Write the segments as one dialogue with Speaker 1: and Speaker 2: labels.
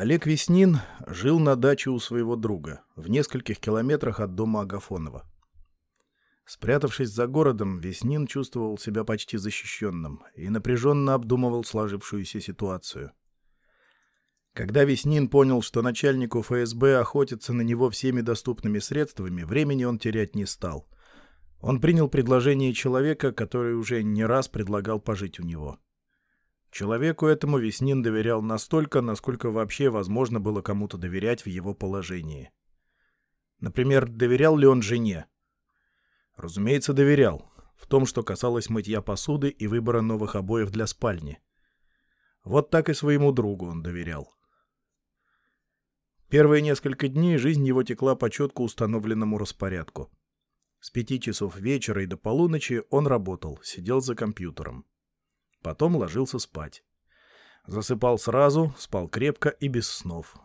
Speaker 1: Олег Веснин жил на даче у своего друга, в нескольких километрах от дома Агафонова. Спрятавшись за городом, Веснин чувствовал себя почти защищенным и напряженно обдумывал сложившуюся ситуацию. Когда Веснин понял, что начальнику ФСБ охотится на него всеми доступными средствами, времени он терять не стал. Он принял предложение человека, который уже не раз предлагал пожить у него. Человеку этому Веснин доверял настолько, насколько вообще возможно было кому-то доверять в его положении. Например, доверял ли он жене? Разумеется, доверял. В том, что касалось мытья посуды и выбора новых обоев для спальни. Вот так и своему другу он доверял. Первые несколько дней жизнь его текла по четко установленному распорядку. С пяти часов вечера и до полуночи он работал, сидел за компьютером. Потом ложился спать. Засыпал сразу, спал крепко и без снов.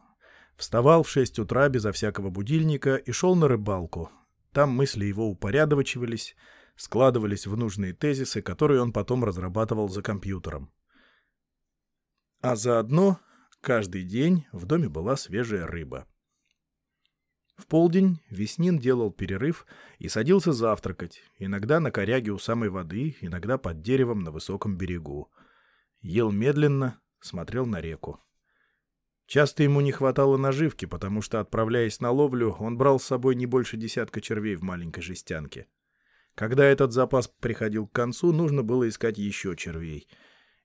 Speaker 1: Вставал в шесть утра безо всякого будильника и шел на рыбалку. Там мысли его упорядочивались, складывались в нужные тезисы, которые он потом разрабатывал за компьютером. А заодно каждый день в доме была свежая рыба. В полдень Веснин делал перерыв и садился завтракать, иногда на коряге у самой воды, иногда под деревом на высоком берегу. Ел медленно, смотрел на реку. Часто ему не хватало наживки, потому что, отправляясь на ловлю, он брал с собой не больше десятка червей в маленькой жестянке. Когда этот запас приходил к концу, нужно было искать еще червей.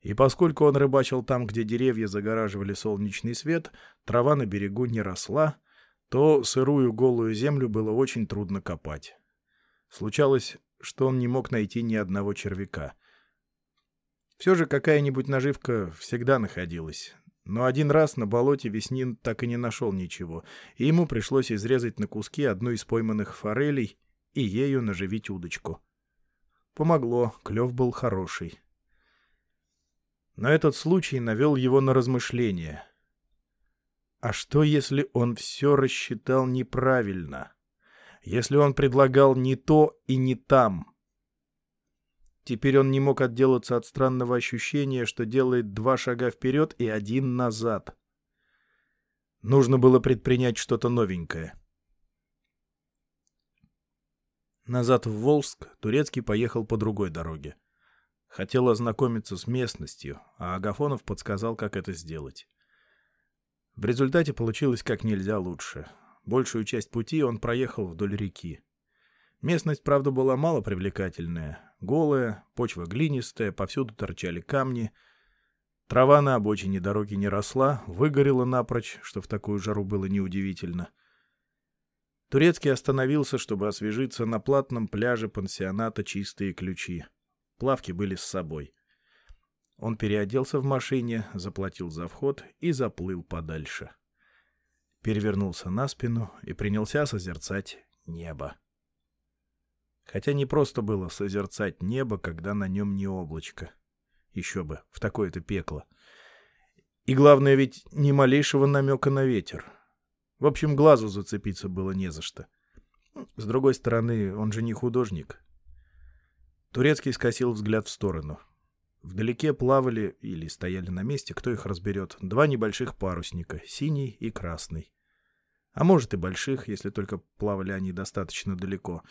Speaker 1: И поскольку он рыбачил там, где деревья загораживали солнечный свет, трава на берегу не росла — то сырую голую землю было очень трудно копать. Случалось, что он не мог найти ни одного червяка. Все же какая-нибудь наживка всегда находилась. Но один раз на болоте Веснин так и не нашел ничего, и ему пришлось изрезать на куски одну из пойманных форелей и ею наживить удочку. Помогло, клев был хороший. Но этот случай навел его на размышления — а что, если он все рассчитал неправильно? Если он предлагал не то и не там? Теперь он не мог отделаться от странного ощущения, что делает два шага вперед и один назад. Нужно было предпринять что-то новенькое. Назад в Волск Турецкий поехал по другой дороге. Хотел ознакомиться с местностью, а Агафонов подсказал, как это сделать. В результате получилось как нельзя лучше. Большую часть пути он проехал вдоль реки. Местность, правда, была мало привлекательная. Голая, почва глинистая, повсюду торчали камни. Трава на обочине дороги не росла, выгорела напрочь, что в такую жару было неудивительно. Турецкий остановился, чтобы освежиться на платном пляже пансионата «Чистые ключи». Плавки были с собой. Он переоделся в машине, заплатил за вход и заплыл подальше. Перевернулся на спину и принялся созерцать небо. Хотя не просто было созерцать небо, когда на нем не облачко. Еще бы, в такое-то пекло. И главное ведь ни малейшего намека на ветер. В общем, глазу зацепиться было не за что. С другой стороны, он же не художник. Турецкий скосил взгляд в сторону — Вдалеке плавали или стояли на месте, кто их разберет, два небольших парусника, синий и красный. А может и больших, если только плавали они достаточно далеко.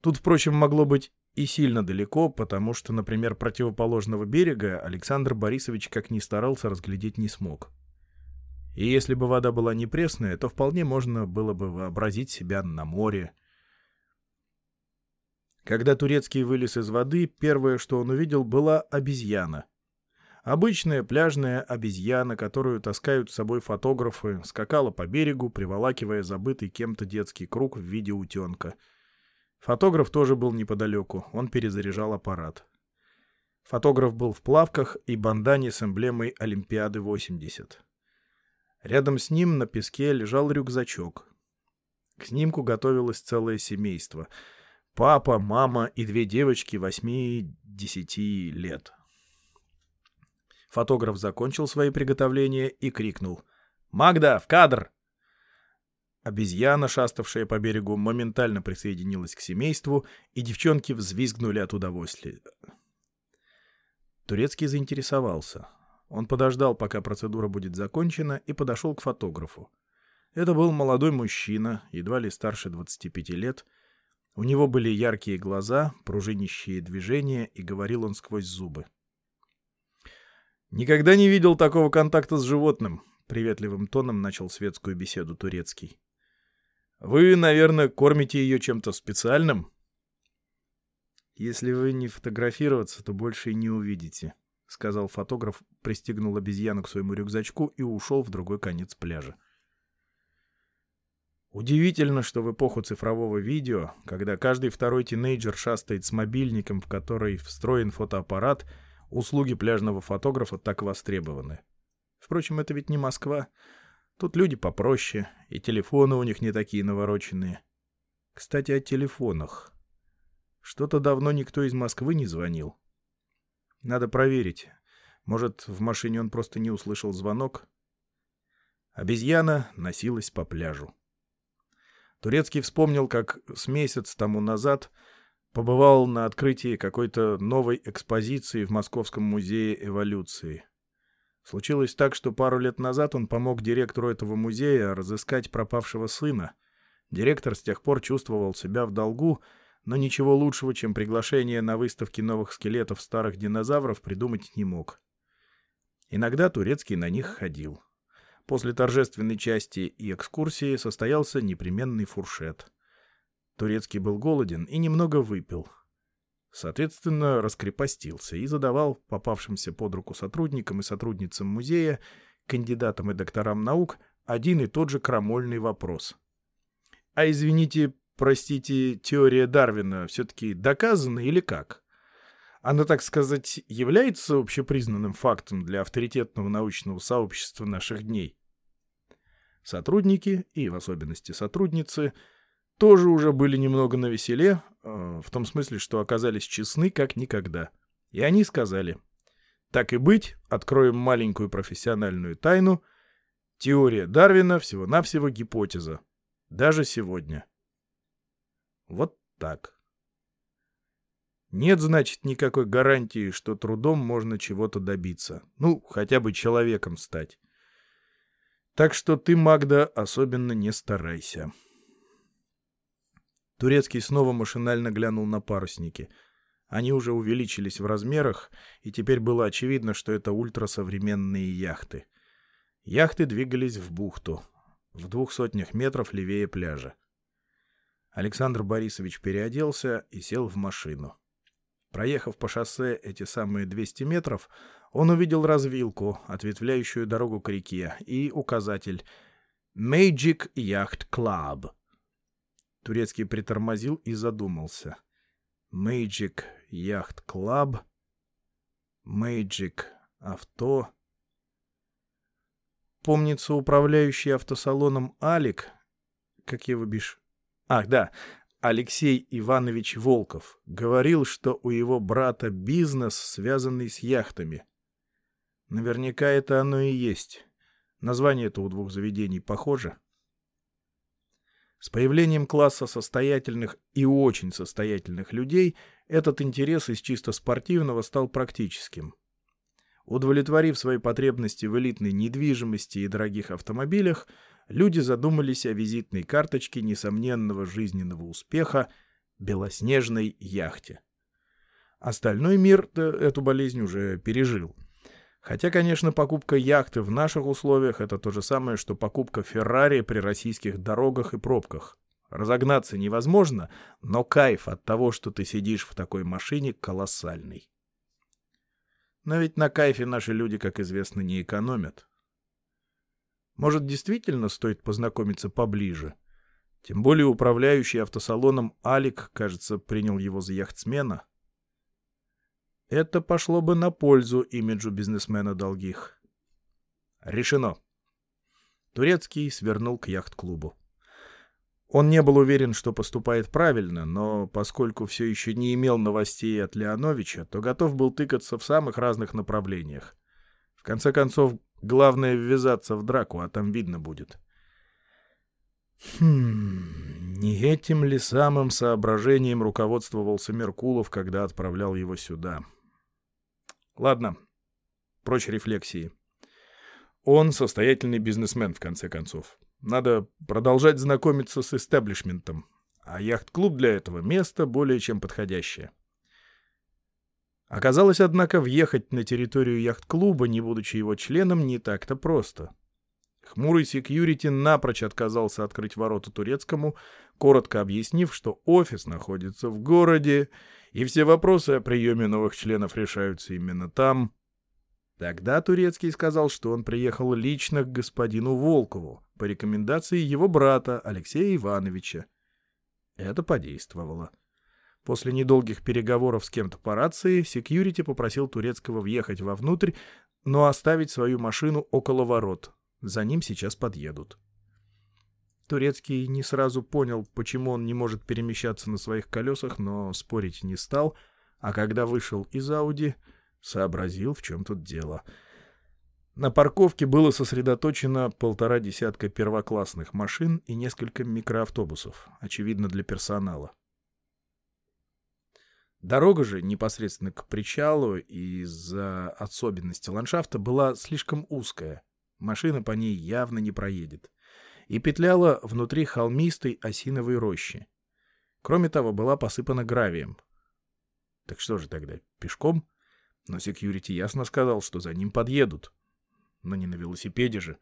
Speaker 1: Тут, впрочем, могло быть и сильно далеко, потому что, например, противоположного берега Александр Борисович как ни старался разглядеть не смог. И если бы вода была не пресная, то вполне можно было бы вообразить себя на море, когда Турецкий вылез из воды, первое, что он увидел, была обезьяна. Обычная пляжная обезьяна, которую таскают с собой фотографы, скакала по берегу, приволакивая забытый кем-то детский круг в виде утенка. Фотограф тоже был неподалеку, он перезаряжал аппарат. Фотограф был в плавках и бандане с эмблемой Олимпиады-80. Рядом с ним на песке лежал рюкзачок. К снимку готовилось целое семейство — Папа, мама и две девочки восьми-десяти лет. Фотограф закончил свои приготовления и крикнул. «Магда, в кадр!» Обезьяна, шаставшая по берегу, моментально присоединилась к семейству, и девчонки взвизгнули от удовольствия. Турецкий заинтересовался. Он подождал, пока процедура будет закончена, и подошел к фотографу. Это был молодой мужчина, едва ли старше 25 лет. У него были яркие глаза, пружинищие движения, и говорил он сквозь зубы. «Никогда не видел такого контакта с животным», — приветливым тоном начал светскую беседу турецкий. «Вы, наверное, кормите ее чем-то специальным?» «Если вы не фотографироваться, то больше и не увидите», — сказал фотограф, пристегнул обезьяну к своему рюкзачку и ушел в другой конец пляжа. Удивительно, что в эпоху цифрового видео, когда каждый второй тинейджер шастает с мобильником, в который встроен фотоаппарат, услуги пляжного фотографа так востребованы. Впрочем, это ведь не Москва. Тут люди попроще, и телефоны у них не такие навороченные. Кстати, о телефонах. Что-то давно никто из Москвы не звонил. Надо проверить. Может, в машине он просто не услышал звонок? Обезьяна носилась по пляжу. Турецкий вспомнил, как с месяц тому назад побывал на открытии какой-то новой экспозиции в Московском музее эволюции. Случилось так, что пару лет назад он помог директору этого музея разыскать пропавшего сына. Директор с тех пор чувствовал себя в долгу, но ничего лучшего, чем приглашение на выставки новых скелетов старых динозавров, придумать не мог. Иногда Турецкий на них ходил. После торжественной части и экскурсии состоялся непременный фуршет. Турецкий был голоден и немного выпил. Соответственно, раскрепостился и задавал попавшимся под руку сотрудникам и сотрудницам музея, кандидатам и докторам наук, один и тот же крамольный вопрос. «А извините, простите, теория Дарвина все-таки доказана или как? Она, так сказать, является общепризнанным фактом для авторитетного научного сообщества наших дней. Сотрудники, и в особенности сотрудницы, тоже уже были немного навеселе, э, в том смысле, что оказались честны как никогда. И они сказали, так и быть, откроем маленькую профессиональную тайну, теория Дарвина всего-навсего гипотеза. Даже сегодня. Вот так. Нет, значит, никакой гарантии, что трудом можно чего-то добиться. Ну, хотя бы человеком стать. Так что ты, Магда, особенно не старайся. Турецкий снова машинально глянул на парусники. Они уже увеличились в размерах, и теперь было очевидно, что это ультрасовременные яхты. Яхты двигались в бухту, в двух сотнях метров левее пляжа. Александр Борисович переоделся и сел в машину. Проехав по шоссе эти самые 200 метров, он увидел развилку, ответвляющую дорогу к реке, и указатель «Magic Yacht Club». Турецкий притормозил и задумался. «Magic Yacht Club», «Magic Авто». Помнится, управляющий автосалоном Алик, как его бишь, Ах, да, Алексей Иванович Волков говорил, что у его брата бизнес, связанный с яхтами. Наверняка это оно и есть. Название-то у двух заведений похоже. С появлением класса состоятельных и очень состоятельных людей этот интерес из чисто спортивного стал практическим. Удовлетворив свои потребности в элитной недвижимости и дорогих автомобилях, люди задумались о визитной карточке несомненного жизненного успеха белоснежной яхте. Остальной мир эту болезнь уже пережил. Хотя, конечно, покупка яхты в наших условиях — это то же самое, что покупка Феррари при российских дорогах и пробках. Разогнаться невозможно, но кайф от того, что ты сидишь в такой машине, колоссальный. Но ведь на кайфе наши люди, как известно, не экономят. Может, действительно стоит познакомиться поближе? Тем более управляющий автосалоном Алик, кажется, принял его за яхтсмена. Это пошло бы на пользу имиджу бизнесмена долгих. Решено. Турецкий свернул к яхт-клубу. Он не был уверен, что поступает правильно, но поскольку все еще не имел новостей от Леоновича, то готов был тыкаться в самых разных направлениях. В конце концов, главное ввязаться в драку, а там видно будет. Хм, не этим ли самым соображением руководствовался Меркулов, когда отправлял его сюда? Ладно, Прочь рефлексии. Он состоятельный бизнесмен, в конце концов. Надо продолжать знакомиться с истеблишментом. А яхт-клуб для этого — место более чем подходящее. Оказалось, однако, въехать на территорию яхт-клуба, не будучи его членом, не так-то просто. Хмурый секьюрити напрочь отказался открыть ворота турецкому, коротко объяснив, что офис находится в городе, и все вопросы о приеме новых членов решаются именно там. Тогда Турецкий сказал, что он приехал лично к господину Волкову по рекомендации его брата Алексея Ивановича. Это подействовало. После недолгих переговоров с кем-то по рации, секьюрити попросил Турецкого въехать вовнутрь, но оставить свою машину около ворот. За ним сейчас подъедут. Турецкий не сразу понял, почему он не может перемещаться на своих колесах, но спорить не стал, а когда вышел из Ауди, сообразил, в чем тут дело. На парковке было сосредоточено полтора десятка первоклассных машин и несколько микроавтобусов, очевидно, для персонала. Дорога же непосредственно к причалу из-за особенностей ландшафта была слишком узкая. Машина по ней явно не проедет и петляла внутри холмистой осиновой рощи. Кроме того, была посыпана гравием. Так что же тогда, пешком? Но секьюрити ясно сказал, что за ним подъедут. Но не на велосипеде же.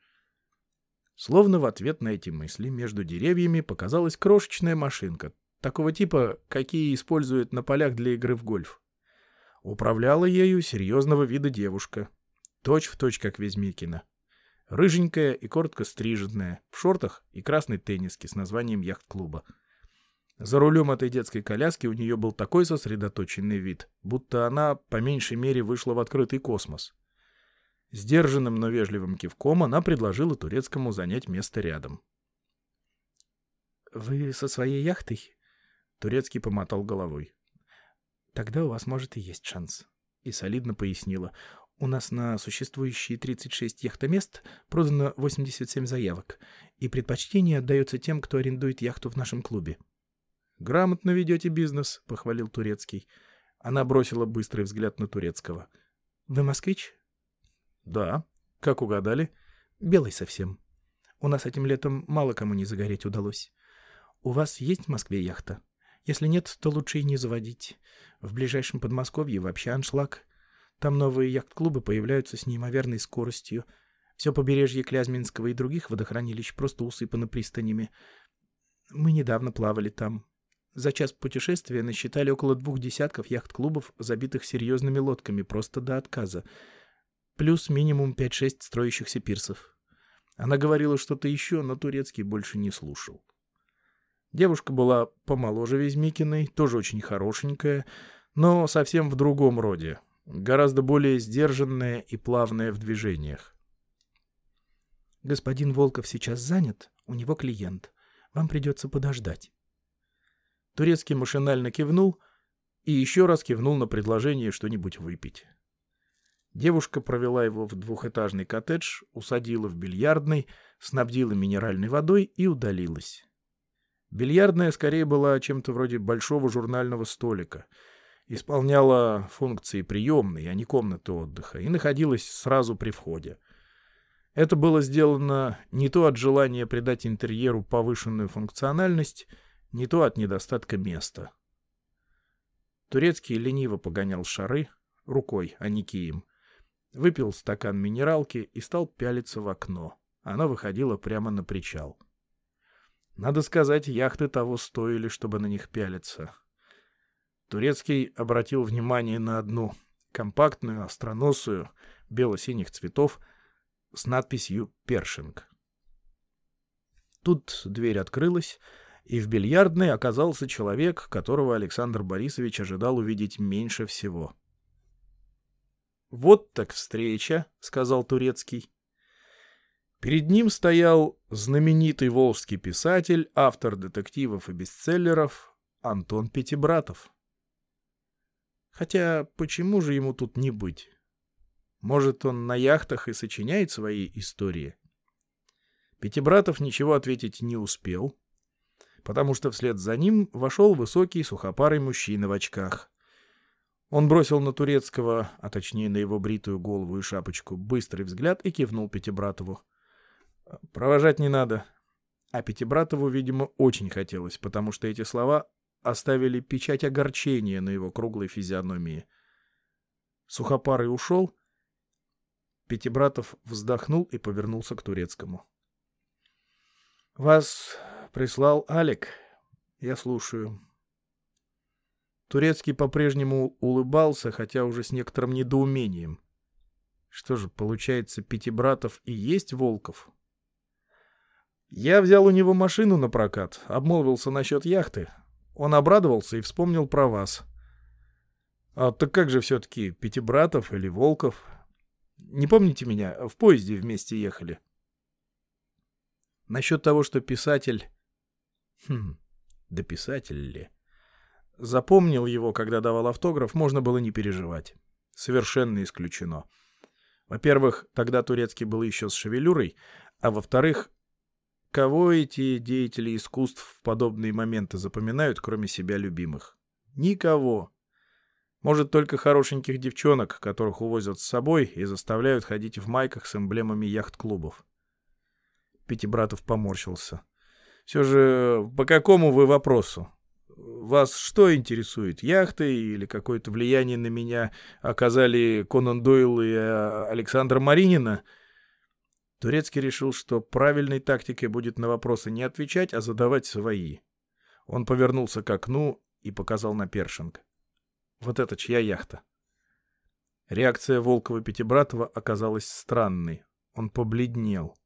Speaker 1: Словно в ответ на эти мысли между деревьями показалась крошечная машинка, такого типа, какие используют на полях для игры в гольф. Управляла ею серьезного вида девушка, точь в точь как Везмикина. Рыженькая и коротко стриженная, в шортах и красной тенниске с названием яхт-клуба. За рулем этой детской коляски у нее был такой сосредоточенный вид, будто она по меньшей мере вышла в открытый космос. Сдержанным, но вежливым кивком она предложила турецкому занять место рядом. «Вы со своей яхтой?» Турецкий помотал головой. «Тогда у вас, может, и есть шанс». И солидно пояснила. У нас на существующие 36 яхтомест продано 87 заявок, и предпочтение отдается тем, кто арендует яхту в нашем клубе. «Грамотно ведете бизнес», — похвалил Турецкий. Она бросила быстрый взгляд на Турецкого. «Вы москвич?» «Да. Как угадали?» «Белый совсем. У нас этим летом мало кому не загореть удалось. У вас есть в Москве яхта? Если нет, то лучше и не заводить. В ближайшем Подмосковье вообще аншлаг. Там новые яхт-клубы появляются с неимоверной скоростью. Все побережье Клязьминского и других водохранилищ просто усыпано пристанями. Мы недавно плавали там. За час путешествия насчитали около двух десятков яхт-клубов, забитых серьезными лодками, просто до отказа. Плюс минимум 5-6 строящихся пирсов. Она говорила что-то еще, но турецкий больше не слушал. Девушка была помоложе Везмикиной, тоже очень хорошенькая, но совсем в другом роде гораздо более сдержанная и плавная в движениях. «Господин Волков сейчас занят, у него клиент. Вам придется подождать». Турецкий машинально кивнул и еще раз кивнул на предложение что-нибудь выпить. Девушка провела его в двухэтажный коттедж, усадила в бильярдный, снабдила минеральной водой и удалилась. Бильярдная скорее была чем-то вроде большого журнального столика — исполняла функции приемной, а не комнаты отдыха, и находилась сразу при входе. Это было сделано не то от желания придать интерьеру повышенную функциональность, не то от недостатка места. Турецкий лениво погонял шары рукой, а не кием. Выпил стакан минералки и стал пялиться в окно. Оно выходило прямо на причал. Надо сказать, яхты того стоили, чтобы на них пялиться. Турецкий обратил внимание на одну компактную, остроносую, бело-синих цветов с надписью «Першинг». Тут дверь открылась, и в бильярдной оказался человек, которого Александр Борисович ожидал увидеть меньше всего. «Вот так встреча», — сказал Турецкий. Перед ним стоял знаменитый волжский писатель, автор детективов и бестселлеров Антон Пятибратов. Хотя почему же ему тут не быть? Может, он на яхтах и сочиняет свои истории? Пятибратов ничего ответить не успел, потому что вслед за ним вошел высокий сухопарый мужчина в очках. Он бросил на Турецкого, а точнее на его бритую голову и шапочку, быстрый взгляд и кивнул Пятибратову. «Провожать не надо». А Пятибратову, видимо, очень хотелось, потому что эти слова оставили печать огорчения на его круглой физиономии. Сухопарый ушел. Пятибратов вздохнул и повернулся к Турецкому. «Вас прислал Алик. Я слушаю». Турецкий по-прежнему улыбался, хотя уже с некоторым недоумением. Что же, получается, Пятибратов и есть Волков? Я взял у него машину на прокат, обмолвился насчет яхты. Он обрадовался и вспомнил про вас. А так как же все-таки, Пятибратов или Волков? Не помните меня? В поезде вместе ехали. Насчет того, что писатель... Хм, да писатель ли? Запомнил его, когда давал автограф, можно было не переживать. Совершенно исключено. Во-первых, тогда Турецкий был еще с шевелюрой, а во-вторых, кого эти деятели искусств в подобные моменты запоминают, кроме себя любимых? Никого. Может, только хорошеньких девчонок, которых увозят с собой и заставляют ходить в майках с эмблемами яхт-клубов. Пятибратов поморщился. Все же, по какому вы вопросу? Вас что интересует, яхты или какое-то влияние на меня оказали Конан Дойл и э, Александр Маринина? Турецкий решил, что правильной тактикой будет на вопросы не отвечать, а задавать свои. Он повернулся к окну и показал на Першинг. Вот это чья яхта? Реакция Волкова-Пятибратова оказалась странной. Он побледнел.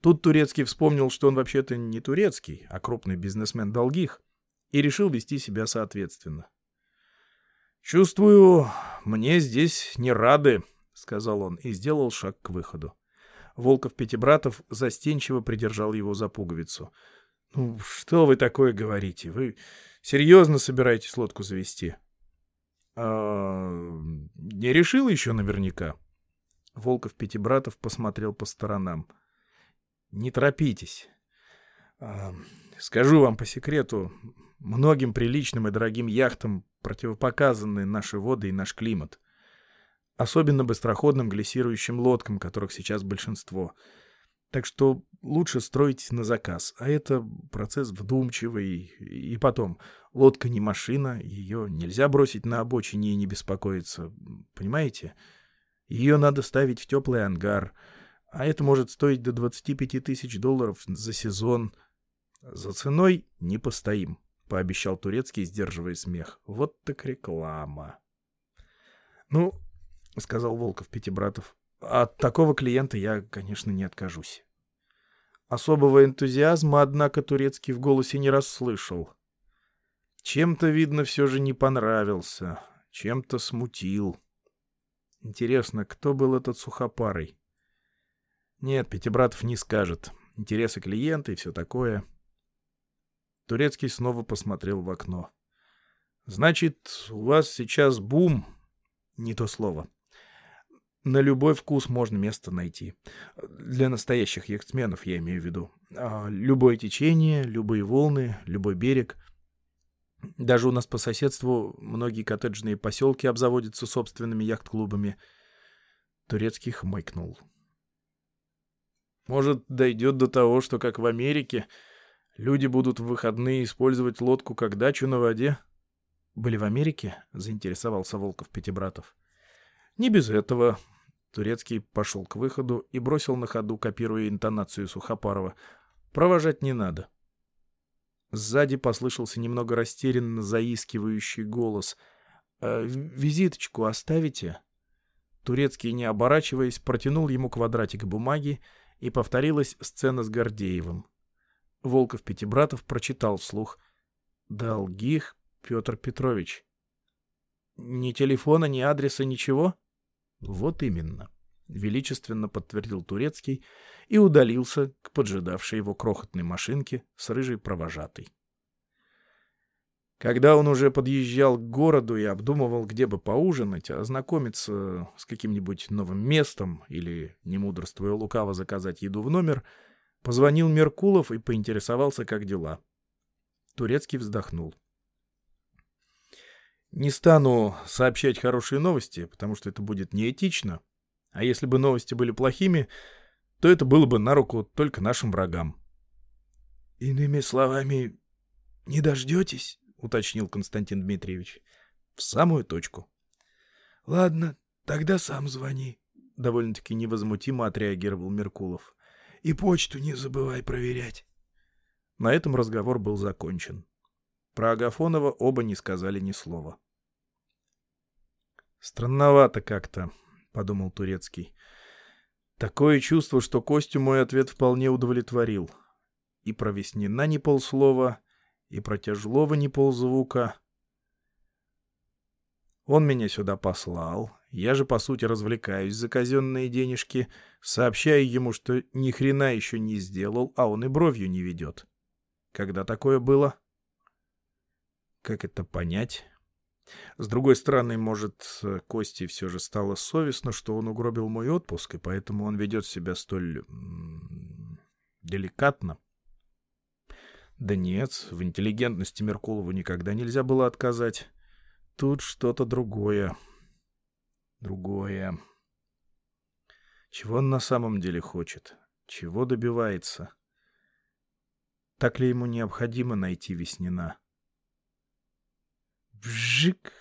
Speaker 1: Тут Турецкий вспомнил, что он вообще-то не турецкий, а крупный бизнесмен долгих, и решил вести себя соответственно. «Чувствую, мне здесь не рады», — сказал он и сделал шаг к выходу. Волков-Пятибратов застенчиво придержал его за пуговицу. «Ну, что вы такое говорите? Вы серьезно собираетесь лодку завести?» «А... не решил еще наверняка». Волков-Пятибратов посмотрел по сторонам. — не торопитесь. Скажу вам по секрету, многим приличным и дорогим яхтам противопоказаны наши воды и наш климат. Особенно быстроходным глиссирующим лодкам, которых сейчас большинство. Так что лучше строить на заказ. А это процесс вдумчивый. И потом, лодка не машина, ее нельзя бросить на обочине и не беспокоиться. Понимаете? Ее надо ставить в теплый ангар — а это может стоить до 25 тысяч долларов за сезон. За ценой не постоим, — пообещал Турецкий, сдерживая смех. Вот так реклама. Ну, — сказал Волков Пятибратов, — от такого клиента я, конечно, не откажусь. Особого энтузиазма, однако, Турецкий в голосе не расслышал. Чем-то, видно, все же не понравился, чем-то смутил. Интересно, кто был этот сухопарый? Нет, Пятибратов не скажет. Интересы клиента и все такое. Турецкий снова посмотрел в окно. Значит, у вас сейчас бум. Не то слово. На любой вкус можно место найти. Для настоящих яхтсменов, я имею в виду. А любое течение, любые волны, любой берег. Даже у нас по соседству многие коттеджные поселки обзаводятся собственными яхт-клубами. Турецкий хмыкнул. Может, дойдет до того, что, как в Америке, люди будут в выходные использовать лодку как дачу на воде? Были в Америке? Заинтересовался Волков Пятибратов. Не без этого. Турецкий пошел к выходу и бросил на ходу, копируя интонацию Сухопарова. Провожать не надо. Сзади послышался немного растерянно заискивающий голос. «Э, «Визиточку оставите?» Турецкий, не оборачиваясь, протянул ему квадратик бумаги и повторилась сцена с Гордеевым. Волков Пятибратов прочитал вслух «Долгих Петр Петрович». «Ни телефона, ни адреса, ничего?» «Вот именно», — величественно подтвердил Турецкий и удалился к поджидавшей его крохотной машинке с рыжей провожатой. Когда он уже подъезжал к городу и обдумывал, где бы поужинать, ознакомиться с каким-нибудь новым местом или, не мудрствуя лукаво, заказать еду в номер, позвонил Меркулов и поинтересовался, как дела. Турецкий вздохнул. Не стану сообщать хорошие новости, потому что это будет неэтично. А если бы новости были плохими, то это было бы на руку только нашим врагам.
Speaker 2: — Иными словами, не дождетесь? — уточнил Константин Дмитриевич.
Speaker 1: — В самую точку.
Speaker 2: — Ладно, тогда сам звони, —
Speaker 1: довольно-таки невозмутимо отреагировал Меркулов.
Speaker 2: — И почту не забывай проверять.
Speaker 1: На этом разговор был закончен. Про Агафонова оба не сказали ни слова. «Странновато как-то», — подумал Турецкий. «Такое чувство, что Костю мой ответ вполне удовлетворил. И про Веснина ни полслова, и про Тяжлова ни ползвука. Он меня сюда послал, я же, по сути, развлекаюсь за казенные денежки, сообщаю ему, что ни хрена еще не сделал, а он и бровью не ведет. Когда такое было?» Как это понять? С другой стороны, может, Кости все же стало совестно, что он угробил мой отпуск, и поэтому он ведет себя столь... деликатно. Да нет, в интеллигентности Меркулову никогда нельзя было отказать. Тут что-то другое. Другое. Чего он на самом деле хочет? Чего добивается? Так ли ему необходимо найти Веснина? Вжик!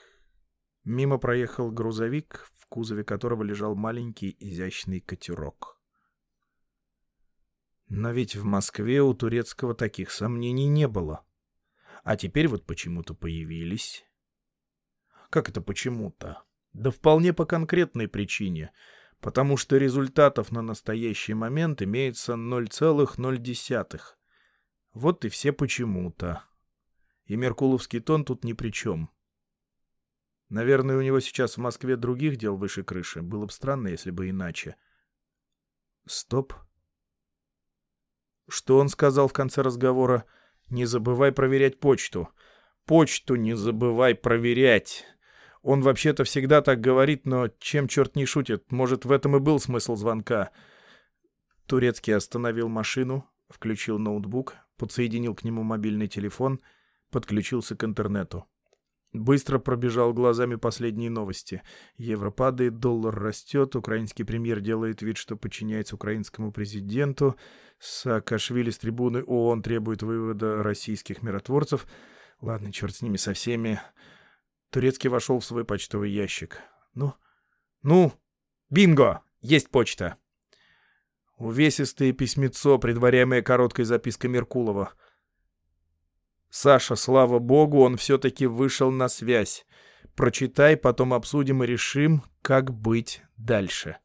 Speaker 1: Мимо проехал грузовик, в кузове которого лежал маленький изящный катерок. Но ведь в Москве у турецкого таких сомнений не было. А теперь вот почему-то появились. Как это почему-то? Да вполне по конкретной причине. Потому что результатов на настоящий момент имеется 0,0. Вот и все почему-то и Меркуловский тон тут ни при чем. Наверное, у него сейчас в Москве других дел выше крыши. Было бы странно, если бы иначе. Стоп. Что он сказал в конце разговора? Не забывай проверять почту. Почту не забывай проверять. Он вообще-то всегда так говорит, но чем черт не шутит? Может, в этом и был смысл звонка. Турецкий остановил машину, включил ноутбук, подсоединил к нему мобильный телефон — подключился к интернету. Быстро пробежал глазами последние новости. Евро падает, доллар растет, украинский премьер делает вид, что подчиняется украинскому президенту. Саакашвили с трибуны ООН требует вывода российских миротворцев. Ладно, черт с ними со всеми. Турецкий вошел в свой почтовый ящик. Ну, ну, бинго, есть почта. Увесистое письмецо, предваряемое короткой запиской Меркулова — Саша, слава богу, он все-таки вышел на связь. Прочитай, потом обсудим и решим, как быть дальше.